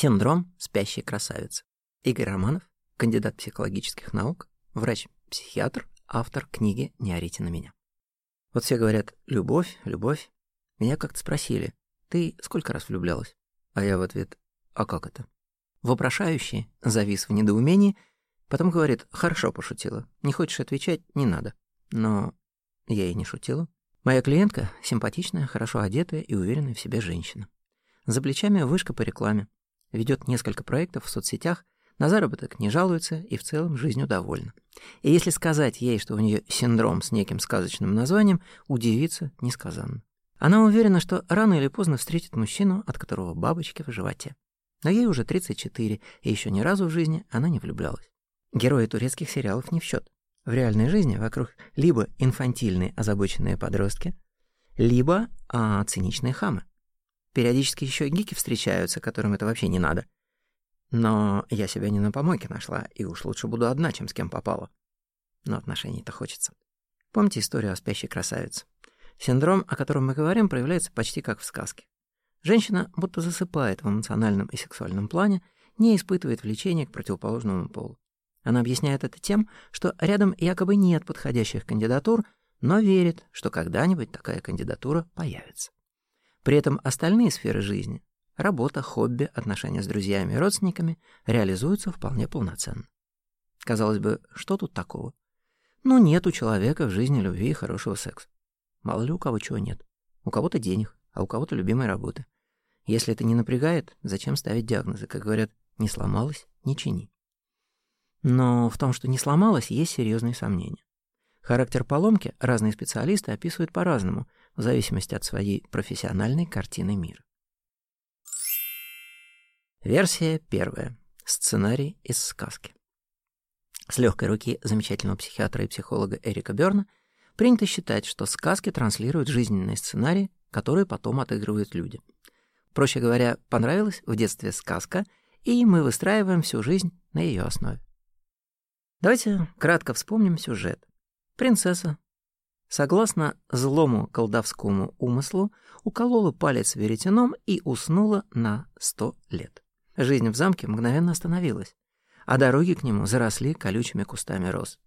Синдром спящей красавицы. Игорь Романов, кандидат психологических наук, врач-психиатр, автор книги «Не орите на меня». Вот все говорят «любовь, любовь». Меня как-то спросили, ты сколько раз влюблялась? А я в ответ «а как это?» Вопрошающий завис в недоумении, потом говорит «хорошо пошутила, не хочешь отвечать, не надо». Но я и не шутила. Моя клиентка — симпатичная, хорошо одетая и уверенная в себе женщина. За плечами вышка по рекламе, ведет несколько проектов в соцсетях, на заработок не жалуется и в целом жизнью довольна. И если сказать ей, что у нее синдром с неким сказочным названием, удивиться несказанно. Она уверена, что рано или поздно встретит мужчину, от которого бабочки в животе. Но ей уже 34, и еще ни разу в жизни она не влюблялась. Герои турецких сериалов не в счет. В реальной жизни вокруг либо инфантильные озабоченные подростки, либо а, циничные хамы. Периодически еще и гики встречаются, которым это вообще не надо. Но я себя не на помойке нашла, и уж лучше буду одна, чем с кем попала. Но отношений-то хочется. Помните историю о спящей красавице? Синдром, о котором мы говорим, проявляется почти как в сказке. Женщина будто засыпает в эмоциональном и сексуальном плане, не испытывает влечения к противоположному полу. Она объясняет это тем, что рядом якобы нет подходящих кандидатур, но верит, что когда-нибудь такая кандидатура появится. При этом остальные сферы жизни — работа, хобби, отношения с друзьями и родственниками — реализуются вполне полноценно. Казалось бы, что тут такого? Ну, нет у человека в жизни любви и хорошего секса. Мало ли у кого чего нет. У кого-то денег, а у кого-то любимой работы. Если это не напрягает, зачем ставить диагнозы? Как говорят, не сломалось — не чини. Но в том, что не сломалось, есть серьезные сомнения. Характер поломки разные специалисты описывают по-разному, в зависимости от своей профессиональной картины мира. Версия первая. Сценарий из сказки. С легкой руки замечательного психиатра и психолога Эрика Берна принято считать, что сказки транслируют жизненные сценарии, которые потом отыгрывают люди. Проще говоря, понравилась в детстве сказка, и мы выстраиваем всю жизнь на ее основе. Давайте кратко вспомним сюжет. Принцесса согласно злому колдовскому умыслу, уколола палец веретеном и уснула на сто лет. Жизнь в замке мгновенно остановилась, а дороги к нему заросли колючими кустами роз.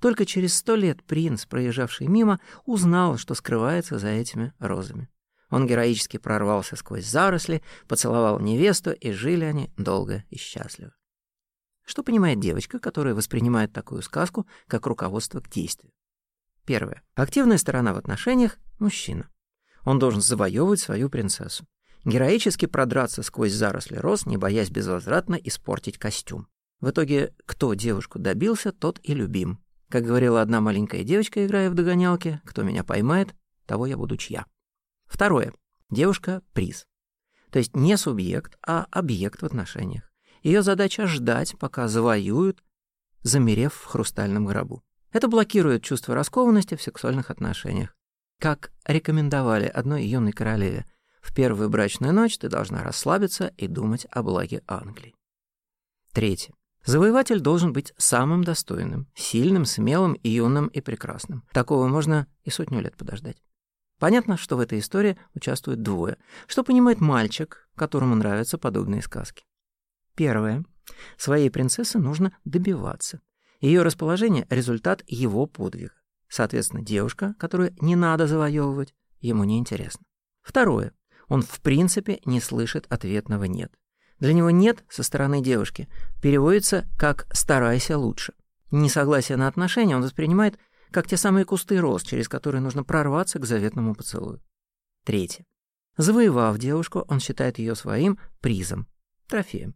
Только через сто лет принц, проезжавший мимо, узнал, что скрывается за этими розами. Он героически прорвался сквозь заросли, поцеловал невесту, и жили они долго и счастливо. Что понимает девочка, которая воспринимает такую сказку как руководство к действию? Первое. Активная сторона в отношениях – мужчина. Он должен завоевывать свою принцессу. Героически продраться сквозь заросли роз, не боясь безвозвратно испортить костюм. В итоге, кто девушку добился, тот и любим. Как говорила одна маленькая девочка, играя в догонялки, кто меня поймает, того я буду чья. Второе. Девушка — приз. То есть не субъект, а объект в отношениях. Ее задача — ждать, пока завоюют, замерев в хрустальном гробу. Это блокирует чувство раскованности в сексуальных отношениях. Как рекомендовали одной юной королеве, в первую брачную ночь ты должна расслабиться и думать о благе Англии. Третье. Завоеватель должен быть самым достойным, сильным, смелым, юным и прекрасным. Такого можно и сотню лет подождать. Понятно, что в этой истории участвуют двое. Что понимает мальчик, которому нравятся подобные сказки? Первое. Своей принцессы нужно добиваться. Ее расположение — результат его подвига. Соответственно, девушка, которую не надо завоевывать, ему не интересно. Второе. Он в принципе не слышит ответного «нет». Для него «нет» со стороны девушки переводится как «старайся лучше». Несогласие на отношения он воспринимает как те самые кусты роз, через которые нужно прорваться к заветному поцелую. Третье. Завоевав девушку, он считает ее своим призом, трофеем.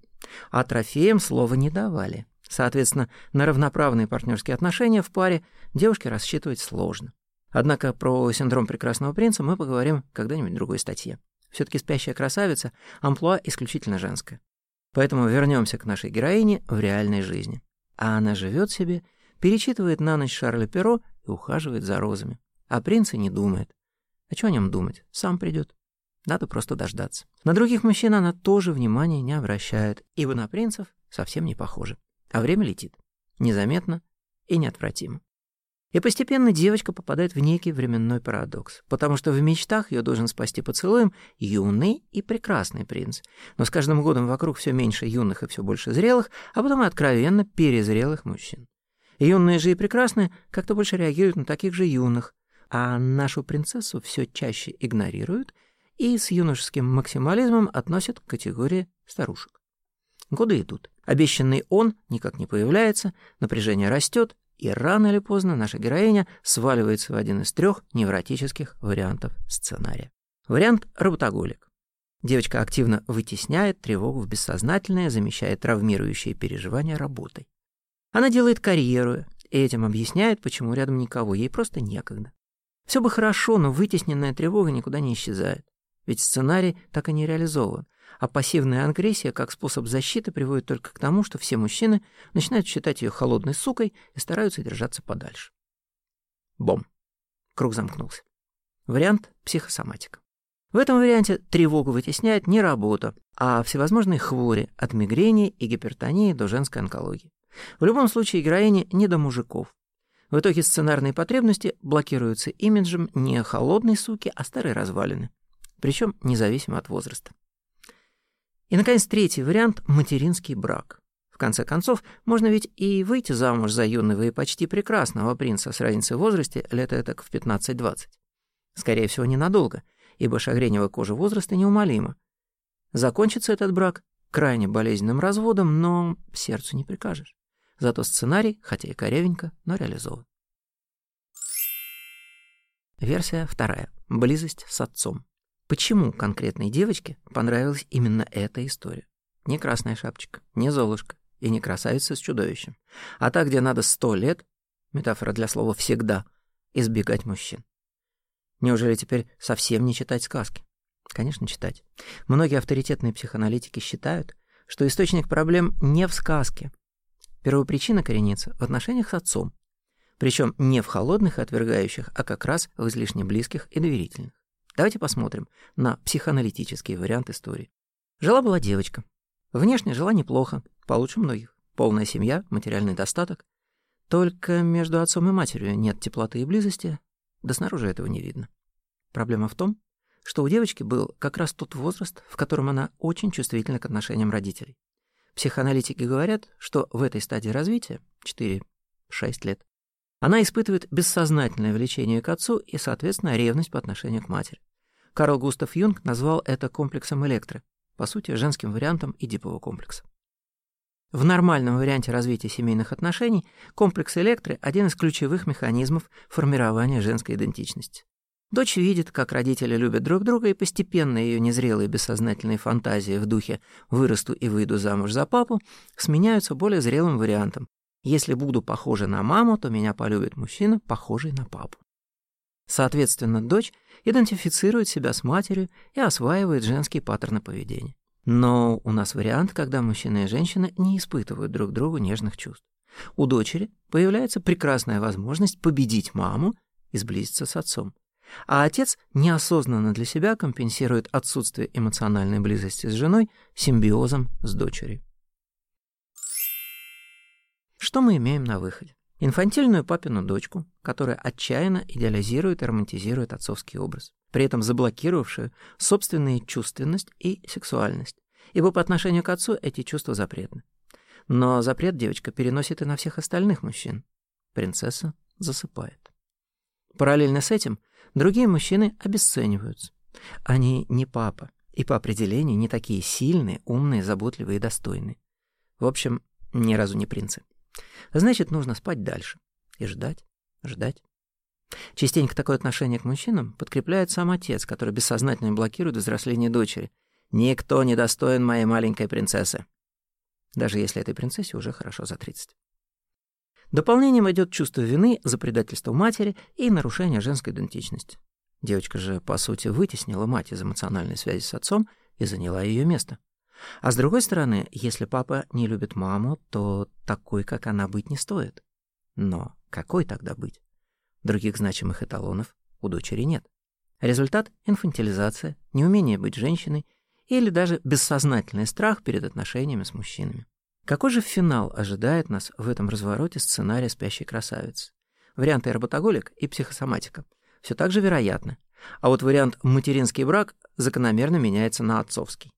А трофеем слова не давали. Соответственно, на равноправные партнерские отношения в паре девушке рассчитывать сложно. Однако про синдром прекрасного принца мы поговорим когда-нибудь в другой статье. Все-таки спящая красавица — амплуа исключительно женское. Поэтому вернемся к нашей героине в реальной жизни. А она живет себе, перечитывает на ночь Шарля Перо и ухаживает за розами. А принца не думает. А что о нем думать? Сам придет. Надо просто дождаться. На других мужчин она тоже внимания не обращает, ибо на принцев совсем не похожа. А время летит. Незаметно и неотвратимо. И постепенно девочка попадает в некий временной парадокс, потому что в мечтах ее должен спасти поцелуем юный и прекрасный принц. Но с каждым годом вокруг все меньше юных и все больше зрелых, а потом и откровенно перезрелых мужчин. Юные же и прекрасные как-то больше реагируют на таких же юных, а нашу принцессу все чаще игнорируют и с юношеским максимализмом относят к категории старушек. Годы идут. Обещанный он никак не появляется, напряжение растет, и рано или поздно наша героиня сваливается в один из трех невротических вариантов сценария. Вариант «работоголик». Девочка активно вытесняет тревогу в бессознательное, замещая травмирующие переживания работой. Она делает карьеру, и этим объясняет, почему рядом никого, ей просто некогда. Все бы хорошо, но вытесненная тревога никуда не исчезает. Ведь сценарий так и не реализован, а пассивная агрессия как способ защиты приводит только к тому, что все мужчины начинают считать ее холодной сукой и стараются держаться подальше. Бом. Круг замкнулся. Вариант психосоматика. В этом варианте тревогу вытесняет не работа, а всевозможные хвори от мигрени и гипертонии до женской онкологии. В любом случае героине не до мужиков. В итоге сценарные потребности блокируются имиджем не холодной суки, а старой развалины. Причем независимо от возраста. И, наконец, третий вариант — материнский брак. В конце концов, можно ведь и выйти замуж за юного и почти прекрасного принца с разницей в возрасте лет этак в 15-20. Скорее всего, ненадолго, ибо шагреневая кожа возраста неумолима. Закончится этот брак крайне болезненным разводом, но сердцу не прикажешь. Зато сценарий, хотя и корявенько, но реализован. Версия вторая. Близость с отцом. Почему конкретной девочке понравилась именно эта история? Не красная шапочка, не золушка и не красавица с чудовищем, а та, где надо сто лет, метафора для слова «всегда», избегать мужчин. Неужели теперь совсем не читать сказки? Конечно, читать. Многие авторитетные психоаналитики считают, что источник проблем не в сказке. Первопричина коренится в отношениях с отцом, причем не в холодных и отвергающих, а как раз в излишне близких и доверительных. Давайте посмотрим на психоаналитический вариант истории. Жила-была девочка. Внешне жила неплохо, получше многих. Полная семья, материальный достаток. Только между отцом и матерью нет теплоты и близости, да снаружи этого не видно. Проблема в том, что у девочки был как раз тот возраст, в котором она очень чувствительна к отношениям родителей. Психоаналитики говорят, что в этой стадии развития, 4-6 лет, она испытывает бессознательное влечение к отцу и, соответственно, ревность по отношению к матери. Карл Густав Юнг назвал это комплексом электры, по сути, женским вариантом Эдипового комплекса. В нормальном варианте развития семейных отношений комплекс электры – один из ключевых механизмов формирования женской идентичности. Дочь видит, как родители любят друг друга, и постепенно ее незрелые бессознательные фантазии в духе «вырасту и выйду замуж за папу» сменяются более зрелым вариантом «если буду похожа на маму, то меня полюбит мужчина, похожий на папу». Соответственно, дочь идентифицирует себя с матерью и осваивает женские паттерны поведения. Но у нас вариант, когда мужчина и женщина не испытывают друг другу нежных чувств. У дочери появляется прекрасная возможность победить маму и сблизиться с отцом. А отец неосознанно для себя компенсирует отсутствие эмоциональной близости с женой симбиозом с дочерью. Что мы имеем на выходе? Инфантильную папину дочку, которая отчаянно идеализирует и романтизирует отцовский образ, при этом заблокировавшую собственную чувственность и сексуальность, ибо по отношению к отцу эти чувства запретны. Но запрет девочка переносит и на всех остальных мужчин. Принцесса засыпает. Параллельно с этим другие мужчины обесцениваются. Они не папа, и по определению не такие сильные, умные, заботливые и достойные. В общем, ни разу не принцы. Значит, нужно спать дальше. И ждать, ждать. Частенько такое отношение к мужчинам подкрепляет сам отец, который бессознательно блокирует взросление дочери. «Никто не достоин моей маленькой принцессы». Даже если этой принцессе уже хорошо за 30. Дополнением идет чувство вины за предательство матери и нарушение женской идентичности. Девочка же, по сути, вытеснила мать из эмоциональной связи с отцом и заняла ее место. А с другой стороны, если папа не любит маму, то такой, как она, быть не стоит. Но какой тогда быть? Других значимых эталонов у дочери нет. Результат — инфантилизация, неумение быть женщиной или даже бессознательный страх перед отношениями с мужчинами. Какой же финал ожидает нас в этом развороте сценария «Спящей красавицы»? варианты работоголик и психосоматика, все так же вероятны. А вот вариант материнский брак закономерно меняется на отцовский.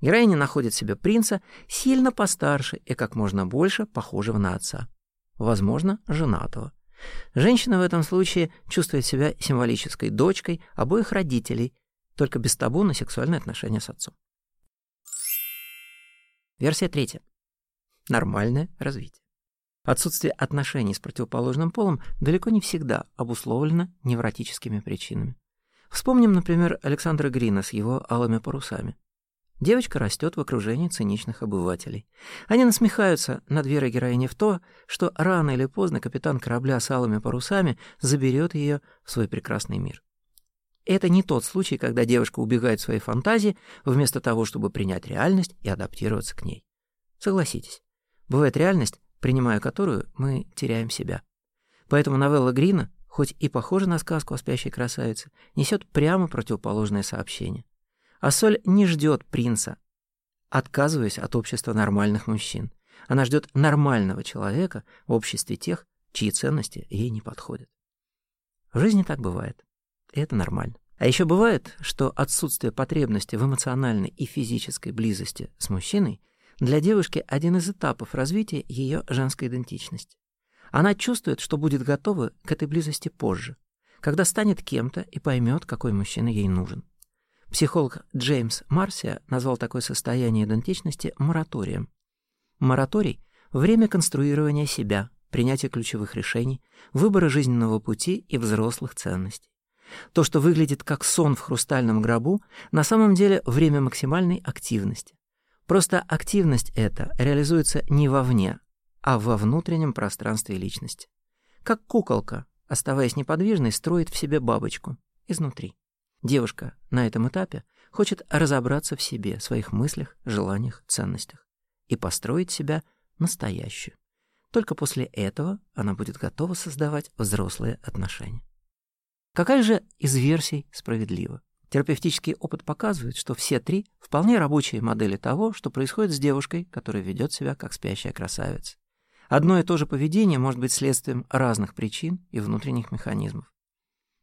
Героиня находит себе принца сильно постарше и как можно больше похожего на отца. Возможно, женатого. Женщина в этом случае чувствует себя символической дочкой обоих родителей, только без табу на сексуальные отношения с отцом. Версия третья. Нормальное развитие. Отсутствие отношений с противоположным полом далеко не всегда обусловлено невротическими причинами. Вспомним, например, Александра Грина с его алыми парусами. Девочка растет в окружении циничных обывателей. Они насмехаются над верой героини в то, что рано или поздно капитан корабля с алыми парусами заберет ее в свой прекрасный мир. Это не тот случай, когда девушка убегает в своей фантазии, вместо того, чтобы принять реальность и адаптироваться к ней. Согласитесь, бывает реальность, принимая которую мы теряем себя. Поэтому новелла Грина, хоть и похожа на сказку о спящей красавице, несет прямо противоположное сообщение. А Соль не ждет принца, отказываясь от общества нормальных мужчин. Она ждет нормального человека в обществе тех, чьи ценности ей не подходят. В жизни так бывает, и это нормально. А еще бывает, что отсутствие потребности в эмоциональной и физической близости с мужчиной для девушки один из этапов развития ее женской идентичности. Она чувствует, что будет готова к этой близости позже, когда станет кем-то и поймет, какой мужчина ей нужен. Психолог Джеймс Марсия назвал такое состояние идентичности мораторием. Мораторий — время конструирования себя, принятия ключевых решений, выбора жизненного пути и взрослых ценностей. То, что выглядит как сон в хрустальном гробу, на самом деле время максимальной активности. Просто активность эта реализуется не вовне, а во внутреннем пространстве личности. Как куколка, оставаясь неподвижной, строит в себе бабочку изнутри. Девушка на этом этапе хочет разобраться в себе, своих мыслях, желаниях, ценностях и построить себя настоящую. Только после этого она будет готова создавать взрослые отношения. Какая же из версий справедлива? Терапевтический опыт показывает, что все три вполне рабочие модели того, что происходит с девушкой, которая ведет себя как спящая красавица. Одно и то же поведение может быть следствием разных причин и внутренних механизмов.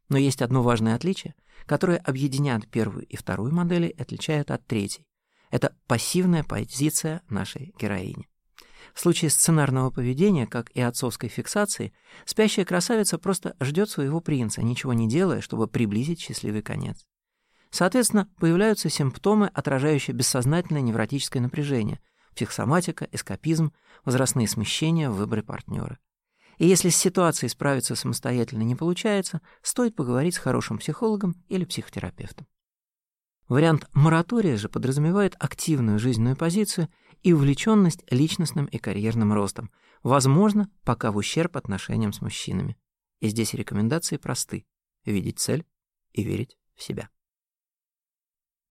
Но есть одно важное отличие, которое объединяет первую и вторую модели и отличает от третьей. Это пассивная позиция нашей героини. В случае сценарного поведения, как и отцовской фиксации, спящая красавица просто ждет своего принца, ничего не делая, чтобы приблизить счастливый конец. Соответственно, появляются симптомы, отражающие бессознательное невротическое напряжение, психосоматика, эскапизм, возрастные смещения в выборе партнера. И если с ситуацией справиться самостоятельно не получается, стоит поговорить с хорошим психологом или психотерапевтом. Вариант моратория же подразумевает активную жизненную позицию и увлеченность личностным и карьерным ростом, возможно, пока в ущерб отношениям с мужчинами. И здесь рекомендации просты — видеть цель и верить в себя.